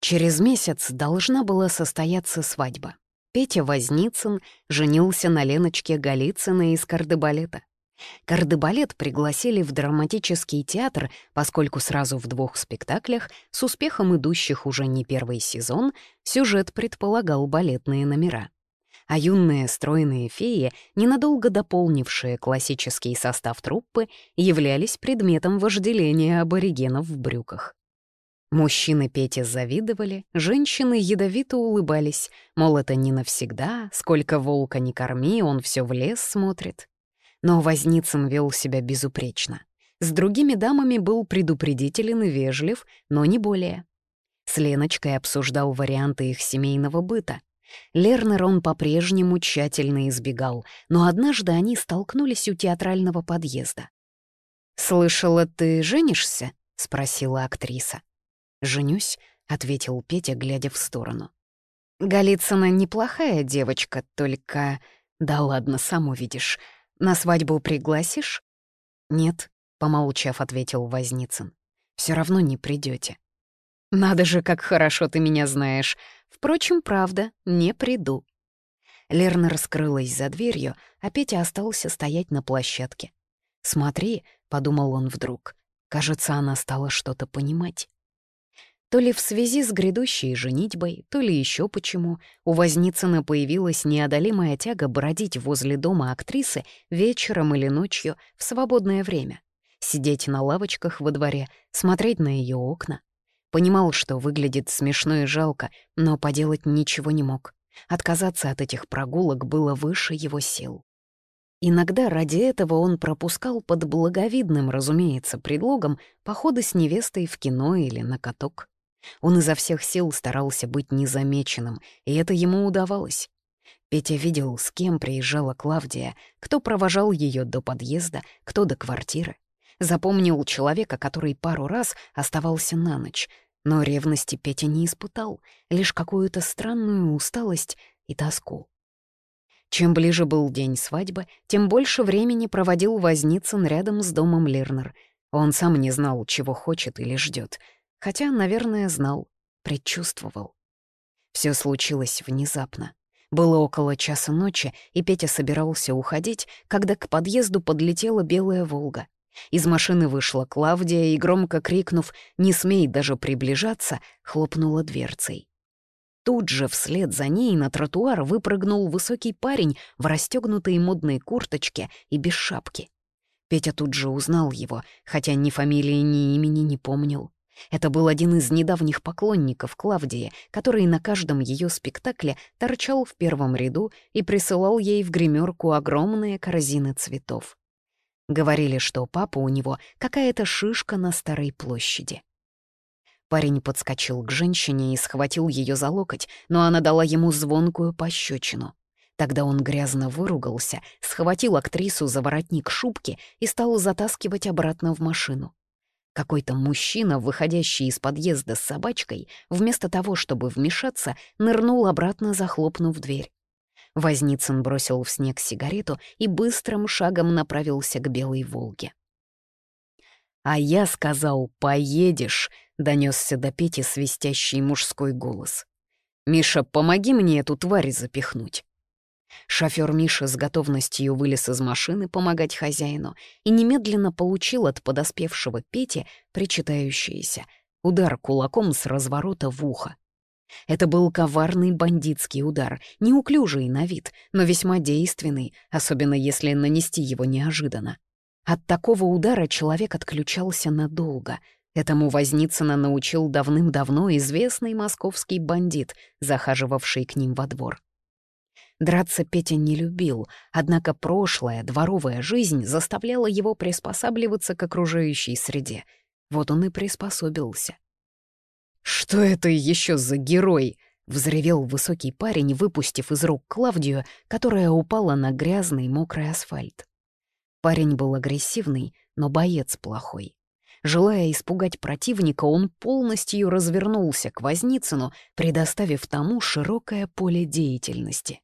Через месяц должна была состояться свадьба. Петя Возницын женился на Леночке Голицыной из кардебалета. Кардебалет пригласили в драматический театр, поскольку сразу в двух спектаклях, с успехом идущих уже не первый сезон, сюжет предполагал балетные номера. А юные стройные феи, ненадолго дополнившие классический состав труппы, являлись предметом вожделения аборигенов в брюках. Мужчины Пете завидовали, женщины ядовито улыбались, мол, это не навсегда, сколько волка не корми, он все в лес смотрит. Но Возницын вел себя безупречно. С другими дамами был предупредителен и вежлив, но не более. С Леночкой обсуждал варианты их семейного быта. Лернер он по-прежнему тщательно избегал, но однажды они столкнулись у театрального подъезда. «Слышала, ты женишься?» — спросила актриса. «Женюсь», — ответил Петя, глядя в сторону. «Голицына неплохая девочка, только...» «Да ладно, сам увидишь. На свадьбу пригласишь?» «Нет», — помолчав, ответил Возницын. Все равно не придете. «Надо же, как хорошо ты меня знаешь. Впрочем, правда, не приду». Лерна раскрылась за дверью, а Петя остался стоять на площадке. «Смотри», — подумал он вдруг, — «кажется, она стала что-то понимать». То ли в связи с грядущей женитьбой, то ли еще почему, у Возницына появилась неодолимая тяга бродить возле дома актрисы вечером или ночью в свободное время, сидеть на лавочках во дворе, смотреть на ее окна. Понимал, что выглядит смешно и жалко, но поделать ничего не мог. Отказаться от этих прогулок было выше его сил. Иногда ради этого он пропускал под благовидным, разумеется, предлогом походы с невестой в кино или на каток. Он изо всех сил старался быть незамеченным, и это ему удавалось. Петя видел, с кем приезжала Клавдия, кто провожал ее до подъезда, кто до квартиры. Запомнил человека, который пару раз оставался на ночь, но ревности Петя не испытал, лишь какую-то странную усталость и тоску. Чем ближе был день свадьбы, тем больше времени проводил Возницын рядом с домом Лернер. Он сам не знал, чего хочет или ждет — Хотя, наверное, знал, предчувствовал. Все случилось внезапно. Было около часа ночи, и Петя собирался уходить, когда к подъезду подлетела белая «Волга». Из машины вышла Клавдия и, громко крикнув «Не смей даже приближаться!», хлопнула дверцей. Тут же вслед за ней на тротуар выпрыгнул высокий парень в расстегнутой модной курточке и без шапки. Петя тут же узнал его, хотя ни фамилии, ни имени не помнил. Это был один из недавних поклонников Клавдии, который на каждом ее спектакле торчал в первом ряду и присылал ей в гримерку огромные корзины цветов. Говорили, что папа у него какая-то шишка на Старой площади. Парень подскочил к женщине и схватил ее за локоть, но она дала ему звонкую пощечину. Тогда он грязно выругался, схватил актрису за воротник шубки и стал затаскивать обратно в машину. Какой-то мужчина, выходящий из подъезда с собачкой, вместо того, чтобы вмешаться, нырнул обратно, захлопнув дверь. Возницын бросил в снег сигарету и быстрым шагом направился к Белой Волге. «А я сказал, поедешь», — донесся до Пети свистящий мужской голос. «Миша, помоги мне эту тварь запихнуть». Шофёр Миша с готовностью вылез из машины помогать хозяину и немедленно получил от подоспевшего Пети причитающееся удар кулаком с разворота в ухо. Это был коварный бандитский удар, неуклюжий на вид, но весьма действенный, особенно если нанести его неожиданно. От такого удара человек отключался надолго. Этому Возницына научил давным-давно известный московский бандит, захаживавший к ним во двор. Драться Петя не любил, однако прошлая дворовая жизнь заставляла его приспосабливаться к окружающей среде. Вот он и приспособился. «Что это еще за герой?» — взревел высокий парень, выпустив из рук Клавдию, которая упала на грязный мокрый асфальт. Парень был агрессивный, но боец плохой. Желая испугать противника, он полностью развернулся к Возницыну, предоставив тому широкое поле деятельности.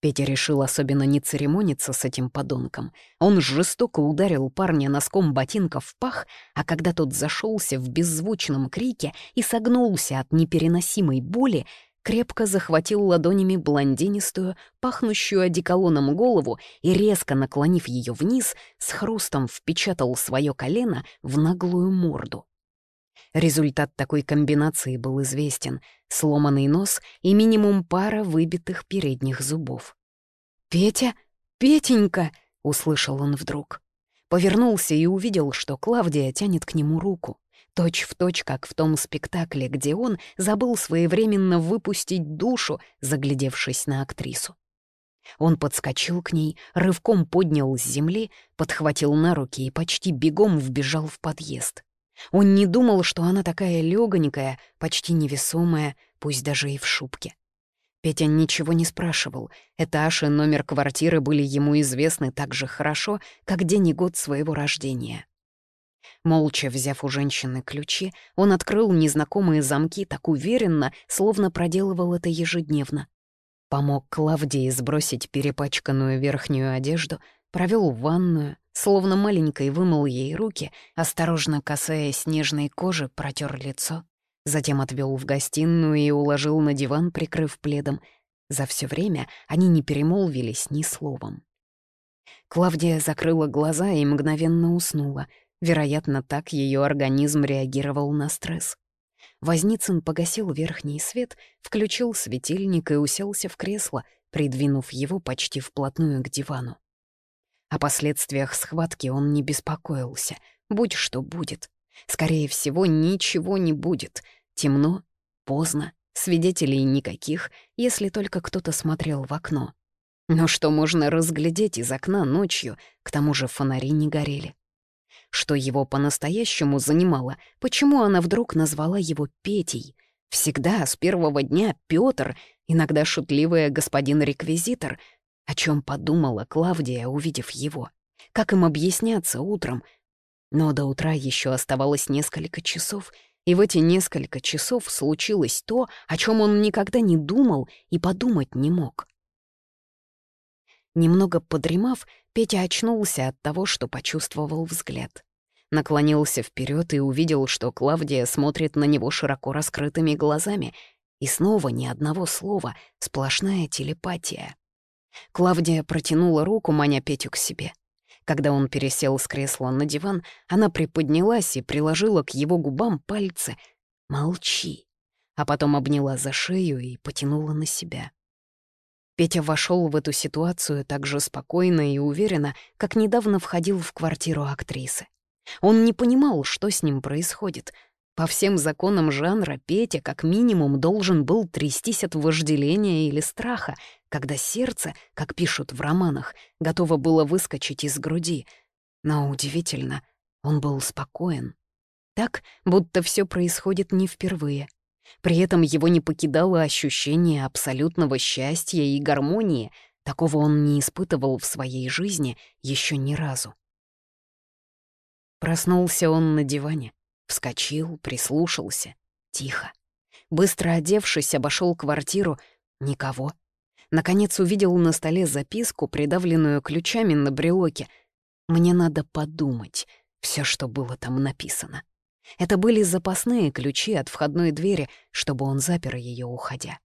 Петя решил особенно не церемониться с этим подонком. Он жестоко ударил парня носком ботинка в пах, а когда тот зашелся в беззвучном крике и согнулся от непереносимой боли, крепко захватил ладонями блондинистую, пахнущую одеколоном голову и, резко наклонив ее вниз, с хрустом впечатал свое колено в наглую морду. Результат такой комбинации был известен — сломанный нос и минимум пара выбитых передних зубов. «Петя? Петенька!» — услышал он вдруг. Повернулся и увидел, что Клавдия тянет к нему руку. Точь в точь, как в том спектакле, где он забыл своевременно выпустить душу, заглядевшись на актрису. Он подскочил к ней, рывком поднял с земли, подхватил на руки и почти бегом вбежал в подъезд. Он не думал, что она такая легонькая, почти невесомая, пусть даже и в шубке. Петя ничего не спрашивал. Этаж и номер квартиры были ему известны так же хорошо, как день и год своего рождения. Молча взяв у женщины ключи, он открыл незнакомые замки так уверенно, словно проделывал это ежедневно. Помог Клавдии сбросить перепачканную верхнюю одежду, провел в ванную, словно маленькой вымыл ей руки, осторожно касаясь нежной кожи, протер лицо, затем отвел в гостиную и уложил на диван, прикрыв пледом. За все время они не перемолвились ни словом. Клавдия закрыла глаза и мгновенно уснула. Вероятно, так ее организм реагировал на стресс. Возницын погасил верхний свет, включил светильник и уселся в кресло, придвинув его почти вплотную к дивану. О последствиях схватки он не беспокоился. Будь что будет. Скорее всего, ничего не будет. Темно, поздно, свидетелей никаких, если только кто-то смотрел в окно. Но что можно разглядеть из окна ночью, к тому же фонари не горели. Что его по-настоящему занимало, почему она вдруг назвала его Петей? Всегда, с первого дня, Пётр, иногда шутливый господин-реквизитор — о чем подумала Клавдия, увидев его? Как им объясняться утром? Но до утра еще оставалось несколько часов, и в эти несколько часов случилось то, о чем он никогда не думал и подумать не мог. Немного подремав, Петя очнулся от того, что почувствовал взгляд. Наклонился вперед и увидел, что Клавдия смотрит на него широко раскрытыми глазами, и снова ни одного слова, сплошная телепатия. Клавдия протянула руку, маня Петю к себе. Когда он пересел с кресла на диван, она приподнялась и приложила к его губам пальцы «Молчи», а потом обняла за шею и потянула на себя. Петя вошел в эту ситуацию так же спокойно и уверенно, как недавно входил в квартиру актрисы. Он не понимал, что с ним происходит — по всем законам жанра Петя как минимум должен был трястись от вожделения или страха, когда сердце, как пишут в романах, готово было выскочить из груди. Но удивительно, он был спокоен. Так, будто все происходит не впервые. При этом его не покидало ощущение абсолютного счастья и гармонии. Такого он не испытывал в своей жизни еще ни разу. Проснулся он на диване. Вскочил, прислушался. Тихо. Быстро одевшись, обошел квартиру. Никого. Наконец увидел на столе записку, придавленную ключами на брелоке. «Мне надо подумать» все, что было там написано. Это были запасные ключи от входной двери, чтобы он запер ее, уходя.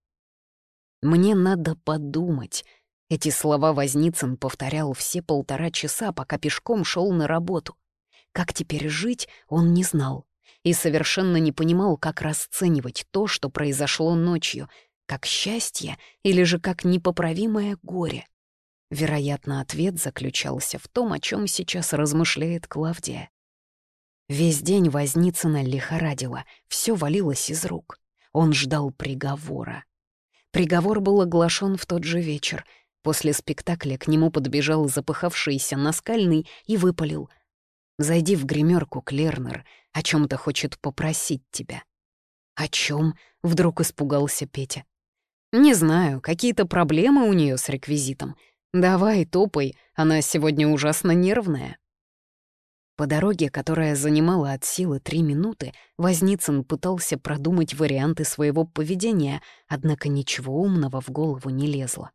«Мне надо подумать». Эти слова Возницын повторял все полтора часа, пока пешком шел на работу. Как теперь жить, он не знал и совершенно не понимал, как расценивать то, что произошло ночью, как счастье или же как непоправимое горе. Вероятно, ответ заключался в том, о чем сейчас размышляет Клавдия. Весь день Возницына лихорадила, все валилось из рук. Он ждал приговора. Приговор был оглашен в тот же вечер. После спектакля к нему подбежал запыхавшийся наскальный и выпалил. «Зайди в гримерку, Клернер, о чем то хочет попросить тебя». «О чем? вдруг испугался Петя. «Не знаю, какие-то проблемы у нее с реквизитом. Давай, топай, она сегодня ужасно нервная». По дороге, которая занимала от силы три минуты, Возницын пытался продумать варианты своего поведения, однако ничего умного в голову не лезло.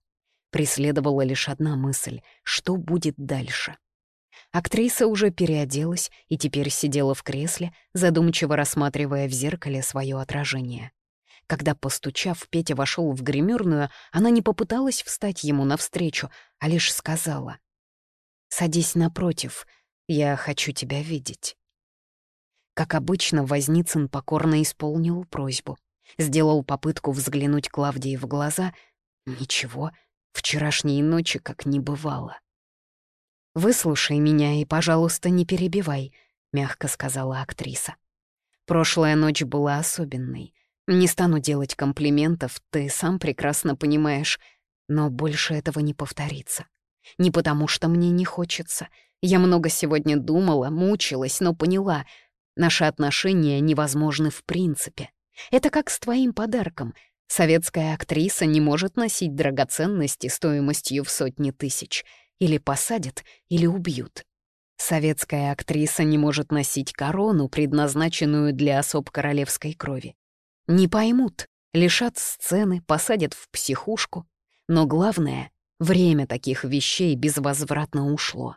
Преследовала лишь одна мысль — что будет дальше? Актриса уже переоделась и теперь сидела в кресле, задумчиво рассматривая в зеркале свое отражение. Когда, постучав, Петя вошел в гримерную, она не попыталась встать ему навстречу, а лишь сказала. «Садись напротив, я хочу тебя видеть». Как обычно, Возницын покорно исполнил просьбу. Сделал попытку взглянуть Клавдии в глаза. Ничего, вчерашней ночи как не бывало. «Выслушай меня и, пожалуйста, не перебивай», — мягко сказала актриса. «Прошлая ночь была особенной. Не стану делать комплиментов, ты сам прекрасно понимаешь, но больше этого не повторится. Не потому что мне не хочется. Я много сегодня думала, мучилась, но поняла — Наши отношения невозможны в принципе. Это как с твоим подарком. Советская актриса не может носить драгоценности стоимостью в сотни тысяч. Или посадят, или убьют. Советская актриса не может носить корону, предназначенную для особ королевской крови. Не поймут, лишат сцены, посадят в психушку. Но главное, время таких вещей безвозвратно ушло.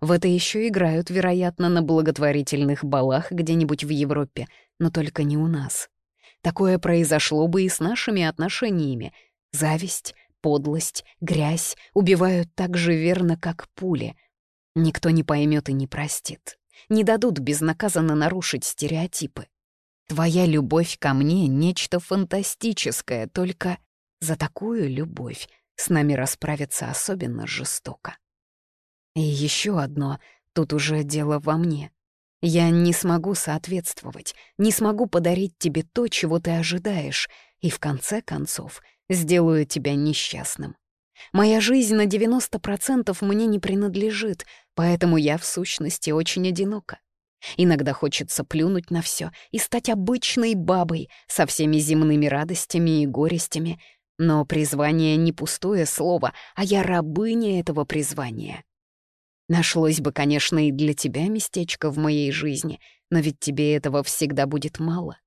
В это еще играют, вероятно, на благотворительных балах где-нибудь в Европе, но только не у нас. Такое произошло бы и с нашими отношениями. Зависть, подлость, грязь убивают так же верно, как пули. Никто не поймет и не простит. Не дадут безнаказанно нарушить стереотипы. Твоя любовь ко мне — нечто фантастическое, только за такую любовь с нами расправиться особенно жестоко. И еще одно, тут уже дело во мне. Я не смогу соответствовать, не смогу подарить тебе то, чего ты ожидаешь, и в конце концов сделаю тебя несчастным. Моя жизнь на 90% мне не принадлежит, поэтому я в сущности очень одинока. Иногда хочется плюнуть на все и стать обычной бабой со всеми земными радостями и горестями, но призвание не пустое слово, а я рабыня этого призвания. Нашлось бы, конечно, и для тебя местечко в моей жизни, но ведь тебе этого всегда будет мало.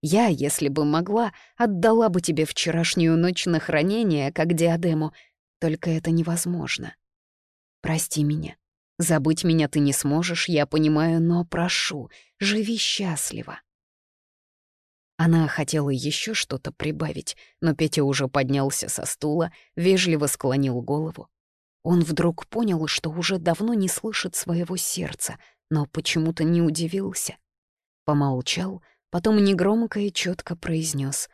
Я, если бы могла, отдала бы тебе вчерашнюю ночь на хранение, как диадему, только это невозможно. Прости меня. Забыть меня ты не сможешь, я понимаю, но прошу, живи счастливо. Она хотела еще что-то прибавить, но Петя уже поднялся со стула, вежливо склонил голову. Он вдруг понял, что уже давно не слышит своего сердца, но почему-то не удивился. Помолчал, потом негромко и четко произнес: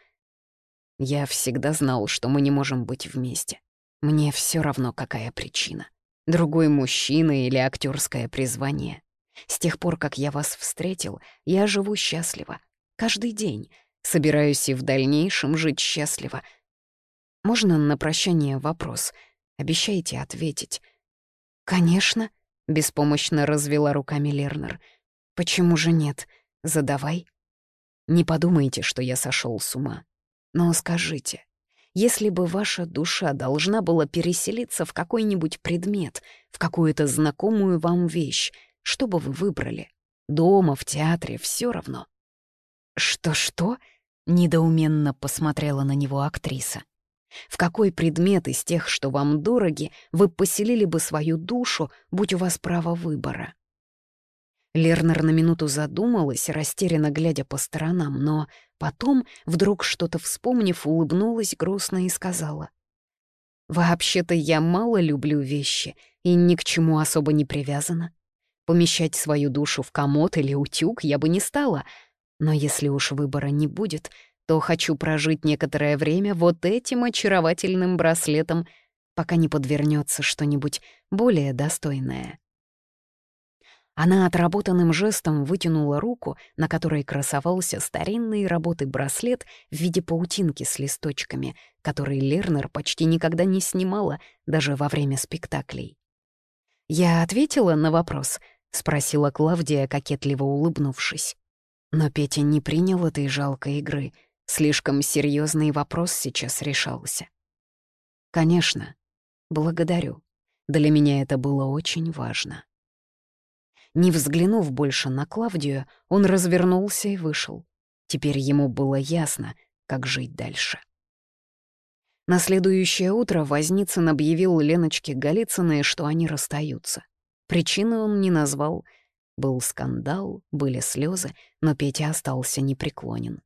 «Я всегда знал, что мы не можем быть вместе. Мне все равно, какая причина. Другой мужчина или актерское призвание. С тех пор, как я вас встретил, я живу счастливо. Каждый день. Собираюсь и в дальнейшем жить счастливо. Можно на прощание вопрос — Обещайте ответить». «Конечно», — беспомощно развела руками Лернер. «Почему же нет? Задавай». «Не подумайте, что я сошел с ума. Но скажите, если бы ваша душа должна была переселиться в какой-нибудь предмет, в какую-то знакомую вам вещь, что бы вы выбрали? Дома, в театре, все равно». «Что-что?» — недоуменно посмотрела на него актриса. В какой предмет из тех, что вам дороги, вы поселили бы свою душу, будь у вас право выбора? Лернер на минуту задумалась, растерянно глядя по сторонам, но потом, вдруг что-то вспомнив, улыбнулась грустно и сказала. «Вообще-то я мало люблю вещи и ни к чему особо не привязана. Помещать свою душу в комод или утюг я бы не стала, но если уж выбора не будет, то хочу прожить некоторое время вот этим очаровательным браслетом, пока не подвернется что-нибудь более достойное. Она отработанным жестом вытянула руку, на которой красовался старинный работы браслет в виде паутинки с листочками, который Лернер почти никогда не снимала, даже во время спектаклей. «Я ответила на вопрос?» — спросила Клавдия, кокетливо улыбнувшись. Но Петя не принял этой жалкой игры — Слишком серьезный вопрос сейчас решался. Конечно, благодарю. Для меня это было очень важно. Не взглянув больше на Клавдию, он развернулся и вышел. Теперь ему было ясно, как жить дальше. На следующее утро Возницын объявил Леночке Голицыной, что они расстаются. Причины он не назвал. Был скандал, были слезы, но Петя остался непреклонен.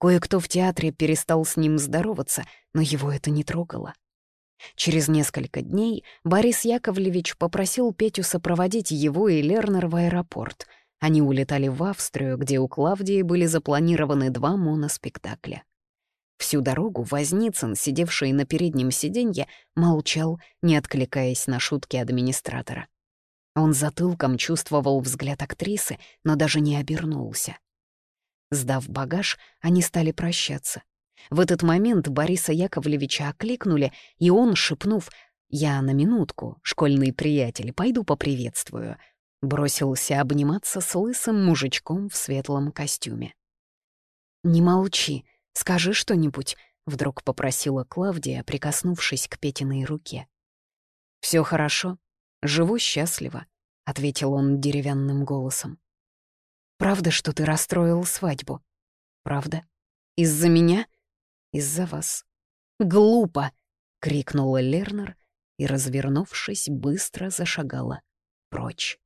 Кое-кто в театре перестал с ним здороваться, но его это не трогало. Через несколько дней Борис Яковлевич попросил Петю сопроводить его и Лернер в аэропорт. Они улетали в Австрию, где у Клавдии были запланированы два моноспектакля. Всю дорогу Возницын, сидевший на переднем сиденье, молчал, не откликаясь на шутки администратора. Он затылком чувствовал взгляд актрисы, но даже не обернулся. Сдав багаж, они стали прощаться. В этот момент Бориса Яковлевича окликнули, и он, шепнув «Я на минутку, школьный приятель, пойду поприветствую», бросился обниматься с лысым мужичком в светлом костюме. «Не молчи», «Скажи что-нибудь», — вдруг попросила Клавдия, прикоснувшись к Петиной руке. Все хорошо, живу счастливо», — ответил он деревянным голосом. «Правда, что ты расстроил свадьбу?» «Правда? Из-за меня?» «Из-за вас». «Глупо!» — крикнула Лернер и, развернувшись, быстро зашагала прочь.